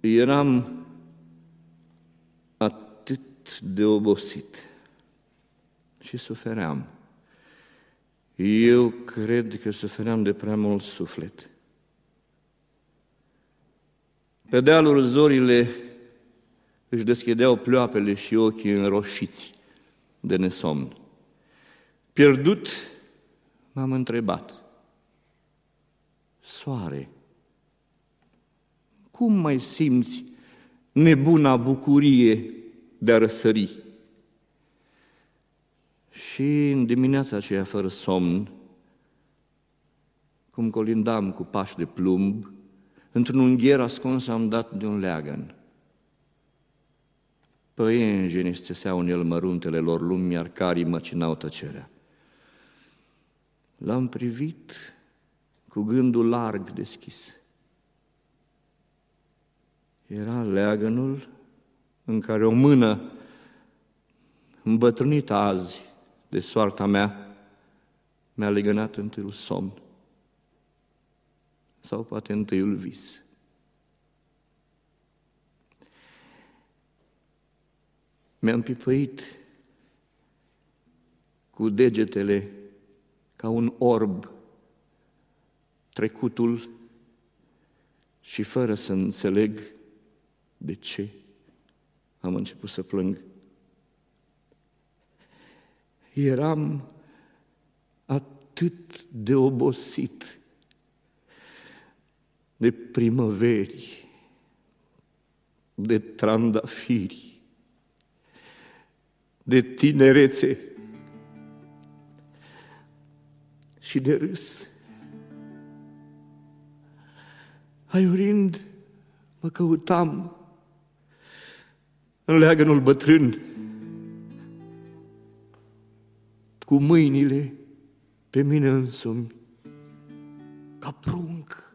Eram atât de obosit și sufeream. Eu cred că sufeream de prea mult suflet. Pe dealul zorile își deschideau ploapele și ochii înroșiți de nesomn. Pierdut, m-am întrebat. Soare, cum mai simți nebuna bucurie de a răsări? Și în dimineața aceea, fără somn, cum colindam cu pași de plumb, într-un ungher ascuns am dat de un leagăn. Păienjenii țeseau în el măruntele lor lumi, iar carii măcinau tăcerea. L-am privit cu gândul larg deschis. Era leagănul în care o mână îmbătrânită azi de soarta mea mi-a legănat întâiul somn sau poate întâiul vis. Mi-am pipăit cu degetele ca un orb trecutul și fără să înțeleg de ce am început să plâng. Eram atât de obosit de primăveri, de trandafiri, de tinerețe și de râs. Aiurind, mă căutam în leagănul bătrân, cu mâinile pe mine însumi, ca prunc